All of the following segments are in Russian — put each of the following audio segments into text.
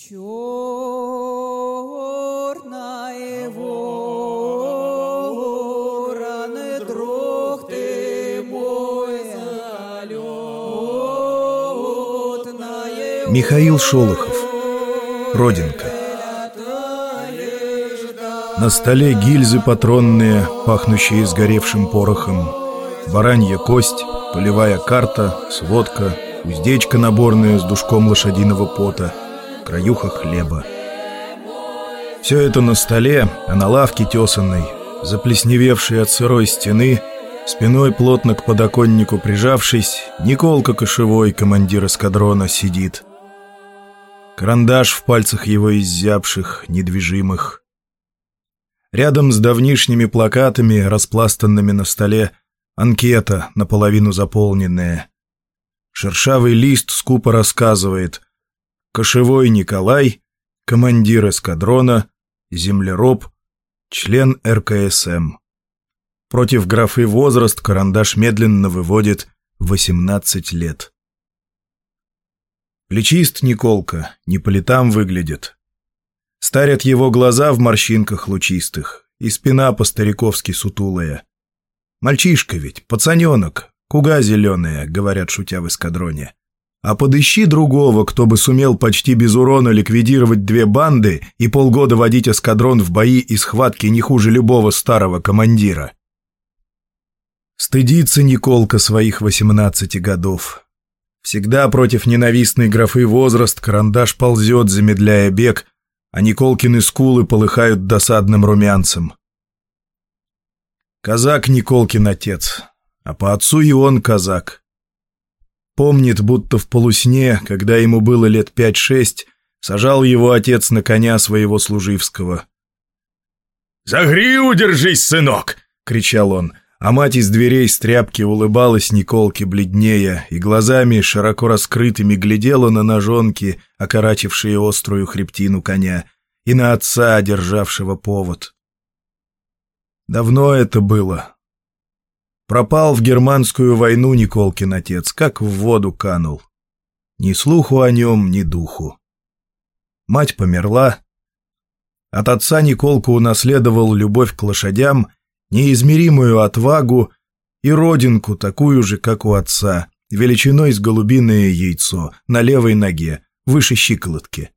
Чорна ворона, друг ты мой залетная Михаил Шолохов. Родинка. На столе гильзы патронные, пахнущие сгоревшим порохом, баранья кость, полевая карта, сводка, уздечка наборная с душком лошадиного пота, краюха хлеба. Все это на столе, а на лавке тесанной, заплесневевшей от сырой стены, спиной плотно к подоконнику прижавшись, Николка Кошевой, командир эскадрона, сидит. Карандаш в пальцах его изябших, недвижимых. Рядом с давнишними плакатами, распластанными на столе, анкета, наполовину заполненная. Шершавый лист скупо рассказывает. Кошевой Николай, командир эскадрона, землероб, член РКСМ. Против графы возраст карандаш медленно выводит 18 лет. Плечист Николка, не по летам выглядит. Старят его глаза в морщинках лучистых, и спина по-стариковски сутулая. Мальчишка ведь, пацаненок, куга зеленая, говорят, шутя в эскадроне. А подыщи другого, кто бы сумел почти без урона ликвидировать две банды и полгода водить эскадрон в бои и схватки не хуже любого старого командира. Стыдится Николка своих 18 годов. Всегда против ненавистной графы возраст карандаш ползет, замедляя бег, а Николкины скулы полыхают досадным румянцем. Казак Николкин отец, а по отцу и он казак. Помнит, будто в полусне, когда ему было лет пять-шесть, сажал его отец на коня своего служивского. «За гриву держись, сынок!» — кричал он, а мать из дверей с тряпки улыбалась Николке бледнее и глазами широко раскрытыми глядела на ножонки, окорачившие острую хребтину коня, и на отца, державшего повод. Давно это было. Пропал в германскую войну Николкин отец, как в воду канул. Ни слуху о нем, ни духу. Мать померла. От отца Николка унаследовал любовь к лошадям, неизмеримую отвагу и родинку, такую же, как у отца, величиной с голубиное яйцо, на левой ноге, выше щиколотки.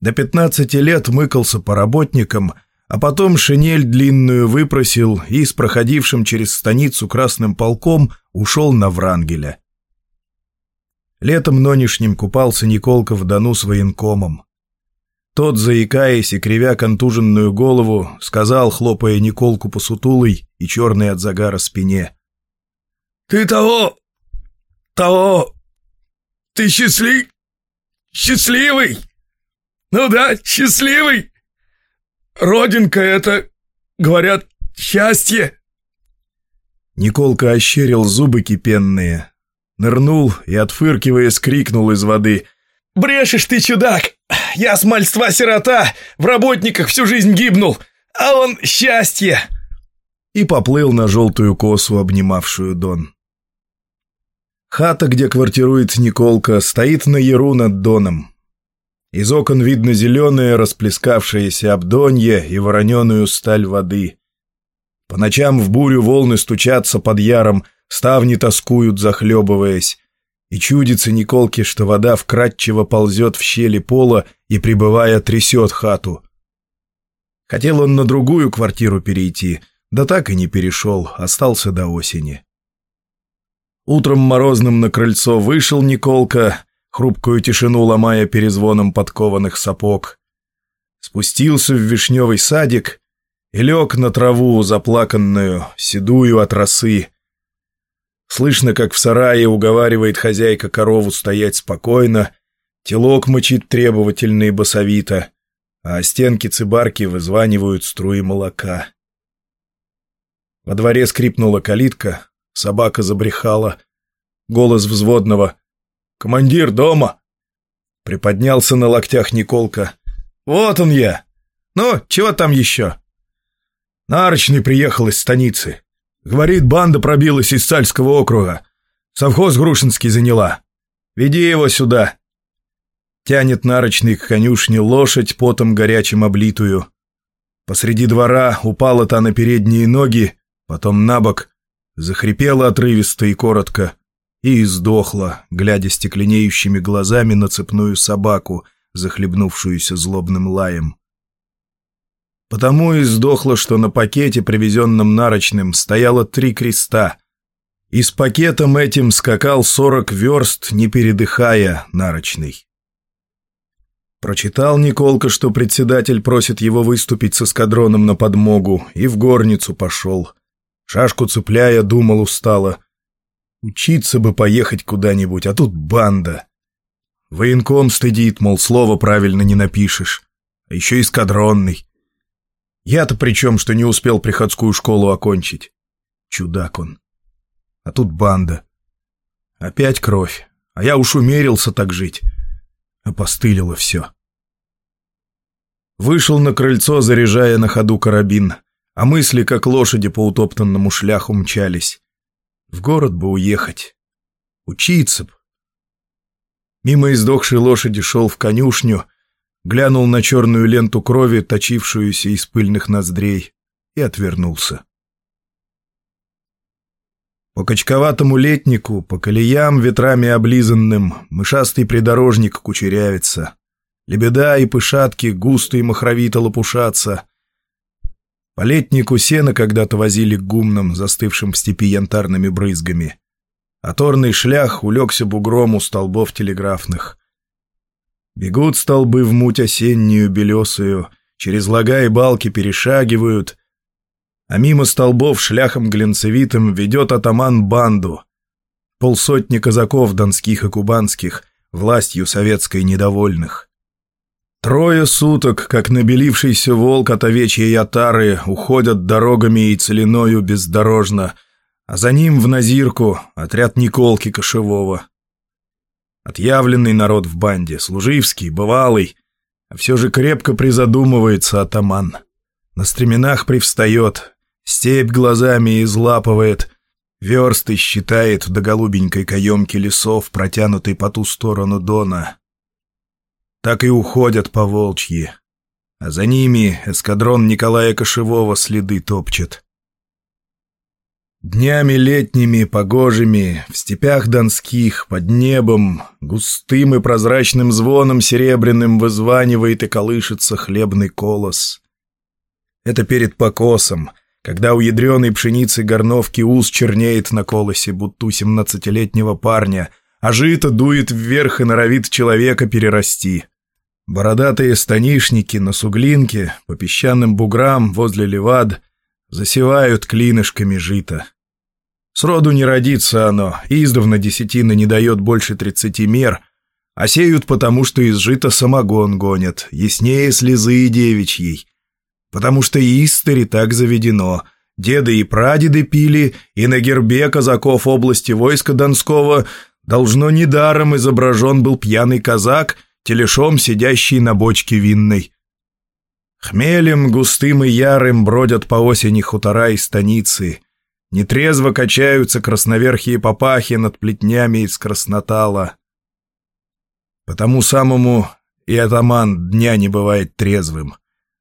До пятнадцати лет мыкался по работникам, а потом шинель длинную выпросил и с проходившим через станицу красным полком ушел на Врангеля. Летом нонешним купался Николка в Дону с военкомом. Тот, заикаясь и кривя контуженную голову, сказал, хлопая Николку по сутулой и черной от загара спине. «Ты того... того... ты счастлив... счастливый? Ну да, счастливый!» Родинка — это, говорят, счастье!» Николка ощерил зубы кипенные, нырнул и, отфыркиваясь, крикнул из воды. «Брешешь ты, чудак! Я с мальства сирота, в работниках всю жизнь гибнул, а он счастье!» И поплыл на желтую косу, обнимавшую Дон. Хата, где квартирует Николка, стоит на яру над Доном. Из окон видно зеленое, расплескавшееся обдонье и вороненую сталь воды. По ночам в бурю волны стучатся под яром, ставни тоскуют, захлебываясь. И чудится Николке, что вода вкрадчиво ползет в щели пола и, прибывая, трясет хату. Хотел он на другую квартиру перейти, да так и не перешел, остался до осени. Утром морозным на крыльцо вышел Николка, хрупкую тишину ломая перезвоном подкованных сапог. Спустился в вишневый садик и лег на траву, заплаканную, седую от росы. Слышно, как в сарае уговаривает хозяйка корову стоять спокойно, телок мычит требовательно и басовито, а стенки цибарки вызванивают струи молока. Во дворе скрипнула калитка, собака забрехала. Голос взводного «Командир дома!» Приподнялся на локтях Николка. «Вот он я! Ну, чего там еще?» Нарочный приехал из станицы. Говорит, банда пробилась из Сальского округа. Совхоз Грушинский заняла. Веди его сюда. Тянет нарочный к конюшне лошадь, потом горячим облитую. Посреди двора упала та на передние ноги, потом на бок, захрипела отрывисто и коротко и издохла, глядя стекленеющими глазами на цепную собаку, захлебнувшуюся злобным лаем. Потому и сдохла, что на пакете, привезенном нарочным, стояло три креста. И с пакетом этим скакал сорок верст, не передыхая, нарочный. Прочитал Николка, что председатель просит его выступить с эскадроном на подмогу, и в горницу пошел. Шашку цепляя, думал устало. Учиться бы поехать куда-нибудь, а тут банда. Военком стыдит, мол, слово правильно не напишешь. А еще эскадронный. Я-то при чем, что не успел приходскую школу окончить? Чудак он. А тут банда. Опять кровь. А я уж умерился так жить. Опостылило все. Вышел на крыльцо, заряжая на ходу карабин, а мысли, как лошади по утоптанному шляху, мчались. В город бы уехать. Учиться б. Мимо издохшей лошади шел в конюшню — глянул на черную ленту крови, точившуюся из пыльных ноздрей, и отвернулся. По качковатому летнику, по колеям ветрами облизанным, мышастый придорожник кучерявится. Лебеда и пышатки густо и махровито лопушатся. По летнику сено когда-то возили к гумнам, застывшим в степи янтарными брызгами. А торный шлях улегся бугром у столбов телеграфных. Бегут столбы в муть осеннюю белесую, через лага и балки перешагивают, а мимо столбов шляхом глинцевитым ведет атаман банду. Полсотни казаков донских и кубанских, властью советской недовольных. Трое суток, как набелившийся волк от овечьей отары, уходят дорогами и целиною бездорожно, а за ним в Назирку отряд Николки Кошевого. Отъявленный народ в банде, служивский, бывалый. А все же крепко призадумывается атаман. На стременах привстает, степь глазами излапывает, версты считает до голубенькой каемки лесов, протянутой по ту сторону Дона. Так и уходят по волчьи. А за ними эскадрон Николая Кошевого следы топчет. Днями летними, погожими, в степях донских, под небом, густым и прозрачным звоном серебряным вызванивает и колышется хлебный колос. Это перед покосом, когда у ядреной пшеницы горновки ус чернеет на колосе, будто у семнадцатилетнего парня, а жито дует вверх и норовит человека перерасти. Бородатые станишники на суглинке, по песчаным буграм возле левад — засевают клинышками жито. Сроду не родится оно, издавна десятина не дает больше тридцати мер, а сеют потому, что из жита самогон гонят, яснее слезы и девичьей. Потому что истори так заведено. Деды и прадеды пили, и на гербе казаков области войска Донского должно недаром изображен был пьяный казак, телешом сидящий на бочке винной. Хмелем густым и ярым бродят по осени хутора и станицы. Нетрезво качаются красноверхие папахи над плетнями из краснотала. Потому самому и атаман дня не бывает трезвым.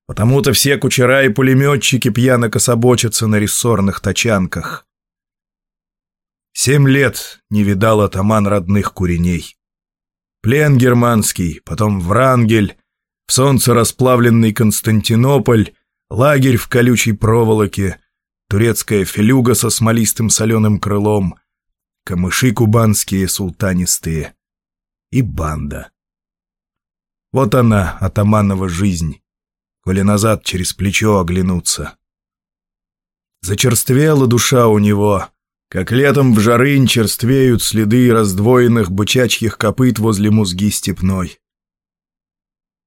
Потому-то все кучера и пулеметчики пьяно кособочатся на рессорных тачанках. Семь лет не видал атаман родных куреней. Плен германский, потом Врангель, в солнце расплавленный Константинополь, лагерь в колючей проволоке, турецкая филюга со смолистым соленым крылом, камыши кубанские султанистые и банда. Вот она, атаманова жизнь, коли назад через плечо оглянуться. Зачерствела душа у него, как летом в жарынь черствеют следы раздвоенных бычачьих копыт возле музги степной.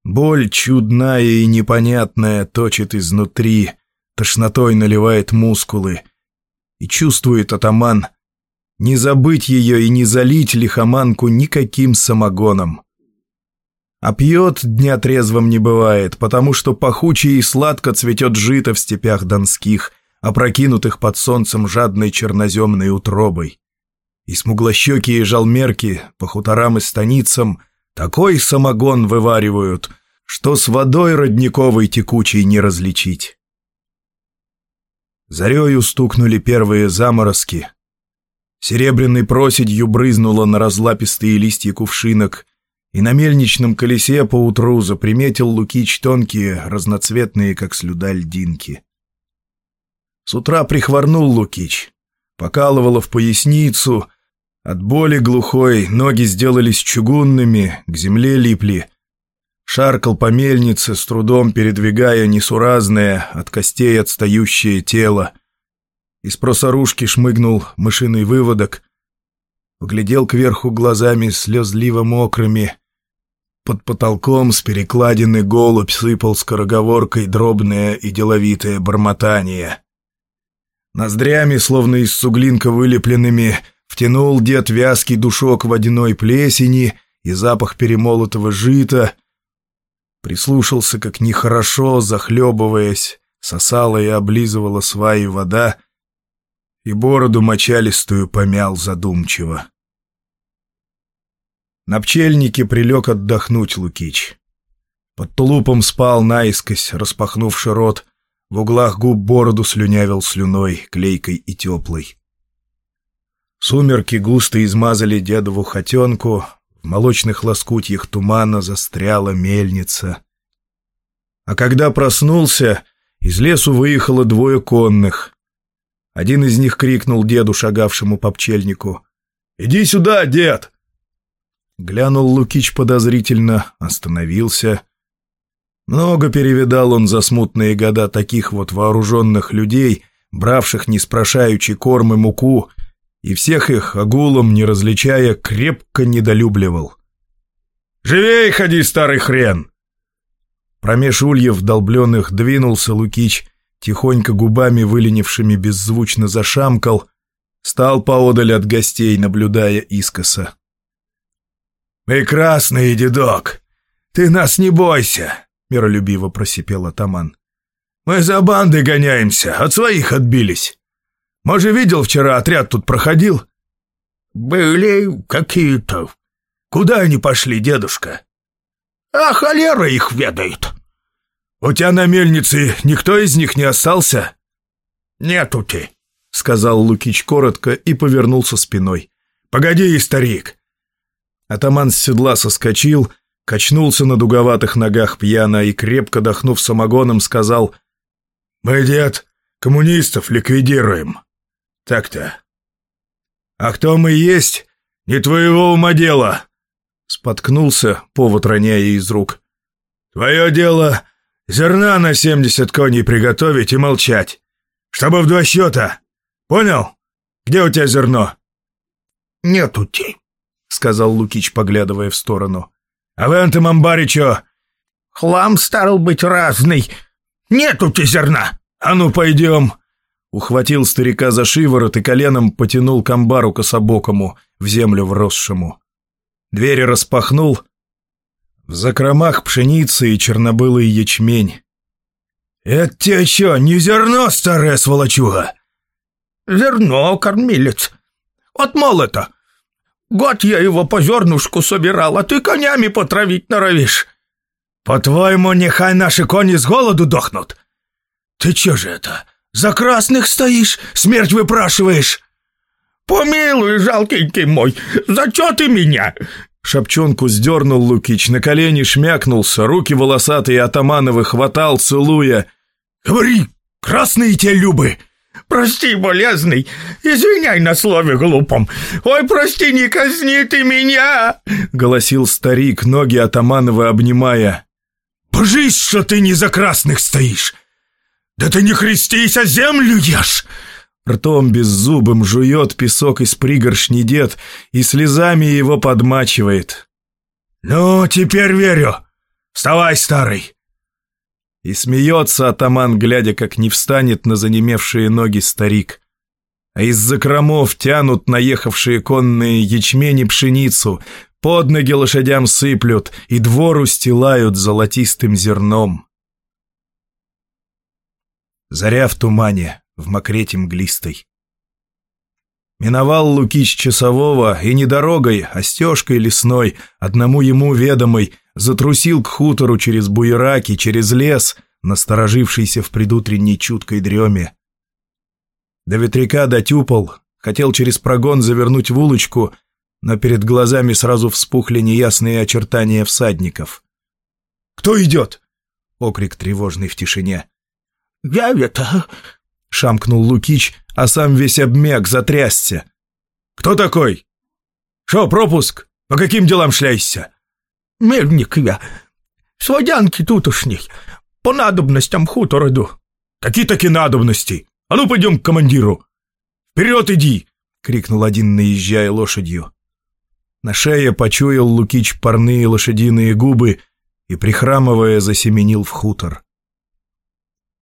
Боль чудная и непонятная точит изнутри, тошнотой наливает мускулы. И чувствует атаман, не забыть ее и не залить лихоманку никаким самогоном. А пьет дня трезвым не бывает, потому что пахуче и сладко цветет жито в степях донских, опрокинутых под солнцем жадной черноземной утробой. И смуглощекие жалмерки по хуторам и станицам — Такой самогон вываривают, что с водой родниковой текучей не различить. Зарею стукнули первые заморозки. Серебряной проседью брызнуло на разлапистые листья кувшинок, и на мельничном колесе поутру заприметил Лукич тонкие, разноцветные, как слюда, льдинки. С утра прихворнул Лукич, покалывало в поясницу, от боли глухой ноги сделались чугунными, к земле липли. Шаркал по мельнице, с трудом передвигая несуразное, от костей отстающее тело. Из просорушки шмыгнул мышиный выводок, поглядел кверху глазами слезливо мокрыми. Под потолком с перекладины голубь сыпал скороговоркой дробное и деловитое бормотание. Ноздрями, словно из суглинка вылепленными, втянул дед вязкий душок водяной плесени и запах перемолотого жита. Прислушался, как нехорошо, захлебываясь, сосала и облизывала сваи вода — и бороду мочалистую помял задумчиво. На пчельнике прилег отдохнуть Лукич. Под тулупом спал наискось, распахнувши рот, в углах губ бороду слюнявил слюной, клейкой и теплой. Сумерки густо измазали дедову хотенку, в молочных лоскутьях тумана застряла мельница. А когда проснулся, из лесу выехало двое конных. Один из них крикнул деду, шагавшему по пчельнику. «Иди сюда, дед!» Глянул Лукич подозрительно, остановился. Много перевидал он за смутные года таких вот вооруженных людей, бравших неспрошаючи корм и муку, и всех их, огулом не различая, крепко недолюбливал. «Живей ходи, старый хрен!» Промеж ульев долбленных двинулся Лукич, тихонько губами выленившими беззвучно зашамкал, стал поодаль от гостей, наблюдая искоса. «Прекрасный дедок! Ты нас не бойся!» — миролюбиво просипел атаман. «Мы за бандой гоняемся, от своих отбились. Может, видел вчера отряд тут проходил?» «Были какие-то. Куда они пошли, дедушка?» «А холера их ведает!» «У тебя на мельнице никто из них не остался?» «Нету ты», — сказал Лукич коротко и повернулся спиной. «Погоди, старик!» Атаман с седла соскочил, качнулся на дуговатых ногах пьяно и, крепко дохнув самогоном, сказал «Мы, дед, коммунистов ликвидируем». «Так-то». «А кто мы есть? Не твоего ума дело!» Споткнулся, повод роняя из рук. «Твое дело Зерна на семьдесят коней приготовить и молчать. Чтобы в два счета. Понял? Где у тебя зерно?» «Нет у тебя», — сказал Лукич, поглядывая в сторону. «А амбаре чё?» «Хлам стал быть разный. Нет у тебя зерна. А ну, пойдем». Ухватил старика за шиворот и коленом потянул к амбару кособокому, в землю вросшему. Двери распахнул — в закромах пшеницы и чернобылый ячмень. «Это тебе что, не зерно, старая сволочуга?» «Зерно, кормилец. Вот молото. Год я его по зернушку собирал, а ты конями потравить норовишь. По-твоему, нехай наши кони с голоду дохнут? Ты че же это, за красных стоишь, смерть выпрашиваешь?» «Помилуй, жалкенький мой, за что ты меня? Шапчонку сдернул Лукич, на колени шмякнулся, руки волосатые атамановы хватал, целуя. «Говори, красные те любы!» «Прости, болезный, извиняй на слове глупом. Ой, прости, не казни ты меня!» — голосил старик, ноги Атаманова обнимая. «Божись, что ты не за красных стоишь! Да ты не христись, а землю ешь!» Ртом беззубым жует песок из пригоршни дед и слезами его подмачивает. «Ну, теперь верю. Вставай, старый!» И смеется атаман, глядя, как не встанет на занемевшие ноги старик. А из закромов тянут наехавшие конные ячмени пшеницу, под ноги лошадям сыплют и двор устилают золотистым зерном. Заря в тумане в мокрете мглистой. Миновал Лукич часового и не дорогой, а стежкой лесной, одному ему ведомой, затрусил к хутору через буераки, через лес, насторожившийся в предутренней чуткой дреме. До ветряка дотюпал, хотел через прогон завернуть в улочку, но перед глазами сразу вспухли неясные очертания всадников. «Кто идет?» — окрик тревожный в тишине. «Я это...» — шамкнул Лукич, а сам весь обмяк, затрясся. «Кто такой? Шо, пропуск? По каким делам шляйся?» «Мельник я. С водянки тутошней. По надобностям хутороду». «Какие таки надобности? А ну, пойдем к командиру!» «Вперед иди!» — крикнул один, наезжая лошадью. На шее почуял Лукич парные лошадиные губы и, прихрамывая, засеменил в хутор.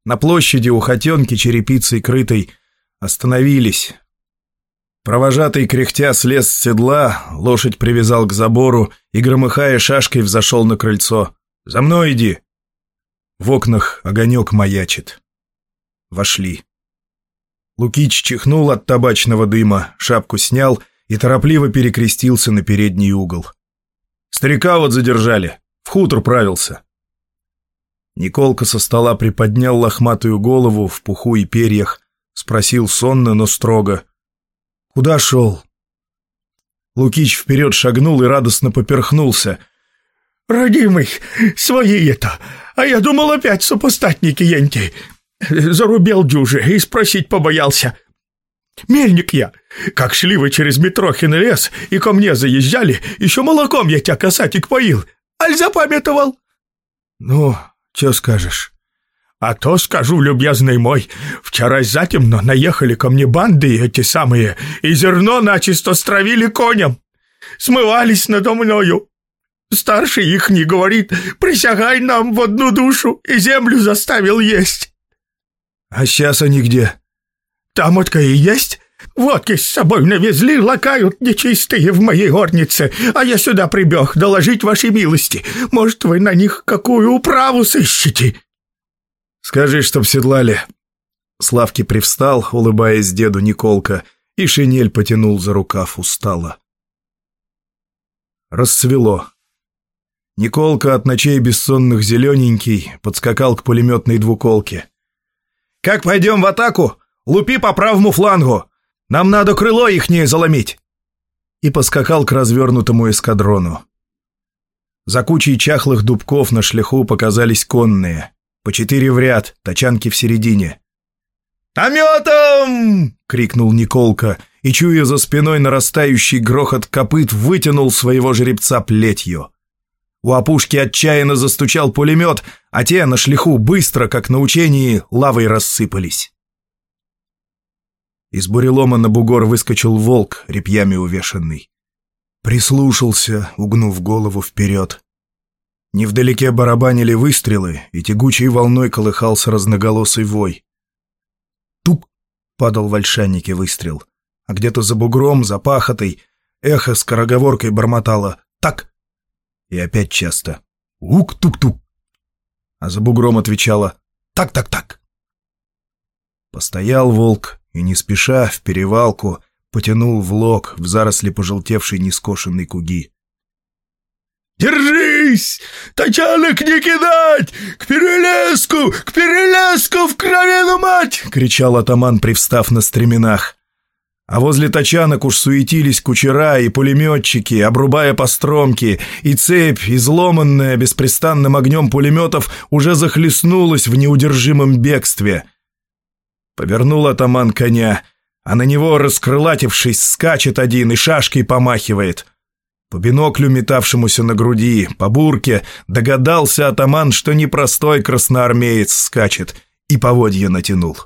На площади у хотенки черепицей крытой остановились. Провожатый кряхтя слез с седла, лошадь привязал к забору и, громыхая шашкой, взошел на крыльцо. «За мной иди!» В окнах огонек маячит. Вошли. Лукич чихнул от табачного дыма, шапку снял и торопливо перекрестился на передний угол. «Старика вот задержали, в хутор правился». Николка со стола приподнял лохматую голову в пуху и перьях, Спросил сонно, но строго. «Куда шел?» Лукич вперед шагнул и радостно поперхнулся. «Родимый, свои это! А я думал, опять супостатники енти. Зарубел дюже и спросить побоялся. Мельник я. Как шли вы через Митрохин лес и ко мне заезжали, еще молоком я тебя, касатик, поил. Аль запамятовал?» «Ну, что скажешь?» А то скажу, любезный мой, вчера затемно наехали ко мне банды эти самые, и зерно начисто стравили коням. Смывались надо мною. Старший их не говорит, присягай нам в одну душу, и землю заставил есть. А сейчас они где? Там отка и есть. Водки с собой навезли, лакают нечистые в моей горнице, а я сюда прибег доложить вашей милости. Может, вы на них какую управу сыщете?» «Скажи, чтоб седлали». Славки привстал, улыбаясь деду Николка, и шинель потянул за рукав устало. Расцвело. Николка от ночей бессонных зелененький подскакал к пулеметной двуколке. «Как пойдем в атаку? Лупи по правому флангу! Нам надо крыло ихнее заломить!» И поскакал к развернутому эскадрону. За кучей чахлых дубков на шляху показались конные. По четыре в ряд, тачанки в середине. «Ометом!» — крикнул Николка, и, чуя за спиной нарастающий грохот копыт, вытянул своего жеребца плетью. У опушки отчаянно застучал пулемет, а те на шлиху быстро, как на учении, лавой рассыпались. Из бурелома на бугор выскочил волк, репьями увешанный. Прислушался, угнув голову вперед. Невдалеке барабанили выстрелы, и тягучей волной колыхался разноголосый вой. Тук! падал в ольшаннике выстрел, а где-то за бугром, за пахотой, эхо скороговоркой бормотало «Так!» И опять часто «Ук-тук-тук!» А за бугром отвечала «Так-так-так!» Постоял волк и, не спеша, в перевалку, потянул в лог в заросли пожелтевшей нескошенной куги. «Держись! Тачанок не кидать! К перелеску! К перелеску в кровину мать!» — кричал атаман, привстав на стременах. А возле тачанок уж суетились кучера и пулеметчики, обрубая постромки, и цепь, изломанная беспрестанным огнем пулеметов, уже захлестнулась в неудержимом бегстве. Повернул атаман коня, а на него, раскрылатившись, скачет один и шашкой помахивает — по биноклю, метавшемуся на груди, по бурке, догадался атаман, что непростой красноармеец скачет, и поводья натянул.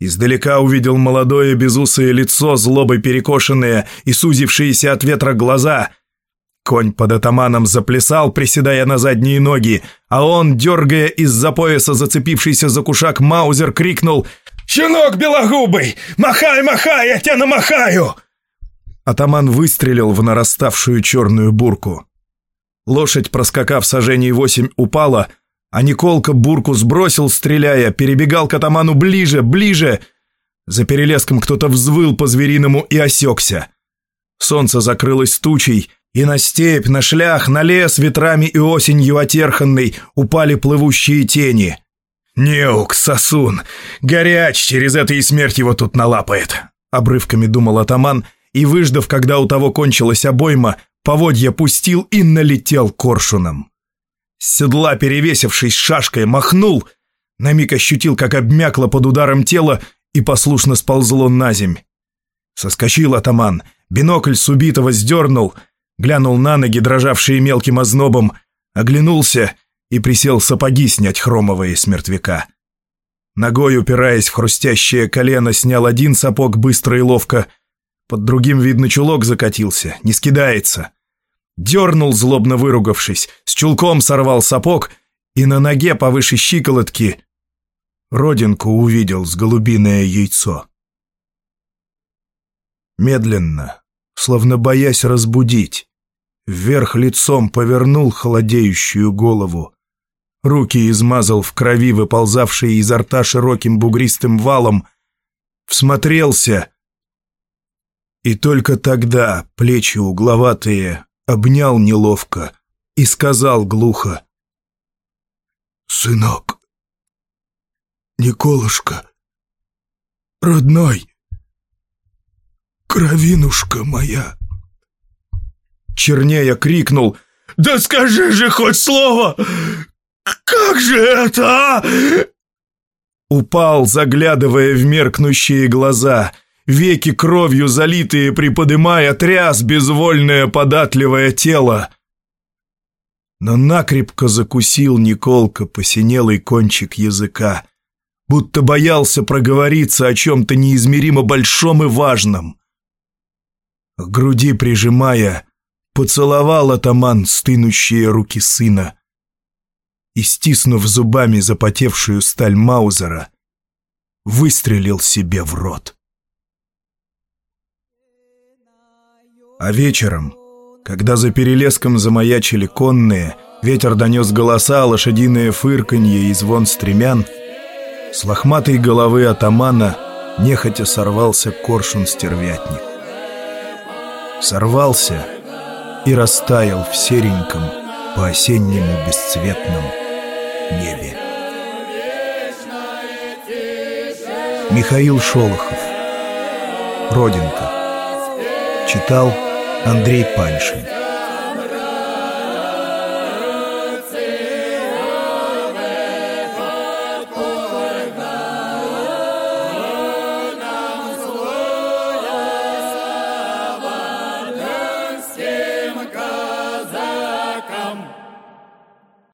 Издалека увидел молодое безусое лицо, злобой перекошенное и сузившиеся от ветра глаза. Конь под атаманом заплясал, приседая на задние ноги, а он, дергая из-за пояса зацепившийся за кушак Маузер, крикнул «Щенок белогубый! Махай, махай, я тебя намахаю!» Атаман выстрелил в нараставшую черную бурку. Лошадь, проскакав сажений восемь, упала, а Николка бурку сбросил, стреляя, перебегал к атаману ближе, ближе. За перелеском кто-то взвыл по-звериному и осекся. Солнце закрылось тучей, и на степь, на шлях, на лес ветрами и осенью отерханной упали плывущие тени. «Неук, сосун! Горяч, через это и смерть его тут налапает!» Обрывками думал атаман, и, выждав, когда у того кончилась обойма, поводья пустил и налетел коршуном. С седла, перевесившись шашкой, махнул, на миг ощутил, как обмякло под ударом тела и послушно сползло на земь. Соскочил атаман, бинокль с убитого сдернул, глянул на ноги, дрожавшие мелким ознобом, оглянулся и присел сапоги снять хромовые с мертвяка. Ногой, упираясь в хрустящее колено, снял один сапог быстро и ловко. Под другим, видно, чулок закатился, не скидается. Дернул, злобно выругавшись, с чулком сорвал сапог и на ноге повыше щиколотки родинку увидел с голубиное яйцо. Медленно, словно боясь разбудить, вверх лицом повернул холодеющую голову. Руки измазал в крови, выползавшие изо рта широким бугристым валом, всмотрелся. И только тогда плечи угловатые обнял неловко и сказал глухо. «Сынок, Николушка, родной, кровинушка моя!» Чернея крикнул «Да скажи же хоть слово! Как же это, а?» Упал, заглядывая в меркнущие глаза, веки кровью залитые, приподымая, тряс безвольное податливое тело. Но накрепко закусил Николка посинелый кончик языка будто боялся проговориться о чем-то неизмеримо большом и важном. К груди прижимая, поцеловал атаман стынущие руки сына и, стиснув зубами запотевшую сталь Маузера, выстрелил себе в рот. А вечером, когда за перелеском замаячили конные, ветер донес голоса, лошадиное фырканье и звон стремян — с лохматой головы атамана нехотя сорвался коршун-стервятник. Сорвался и растаял в сереньком, по-осеннему бесцветном небе. Михаил Шолохов Родинка Читал Андрей Паншин